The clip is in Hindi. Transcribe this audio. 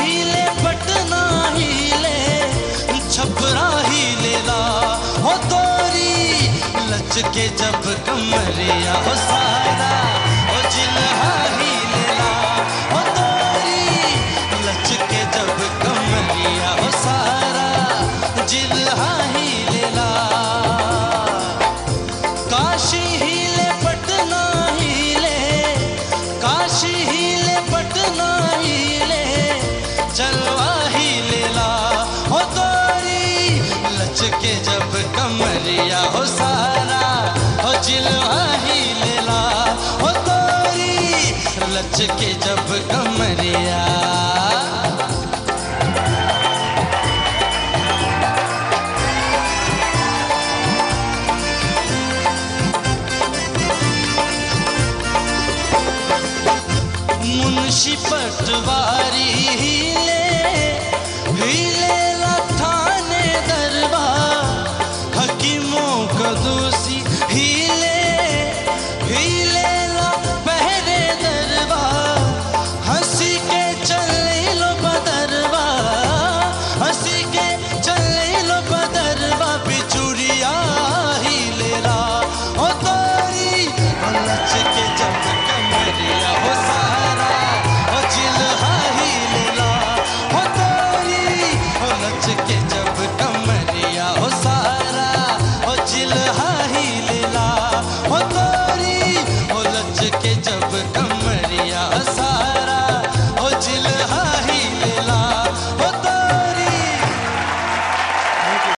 हिले बटना हिले छपरा ही लेला हो तोरी लचके जब कमरिया हो सारा। लचके जब कमरिया। मुंशी पटवारी हिले हिले लथाने दरबार हकीमों का दूर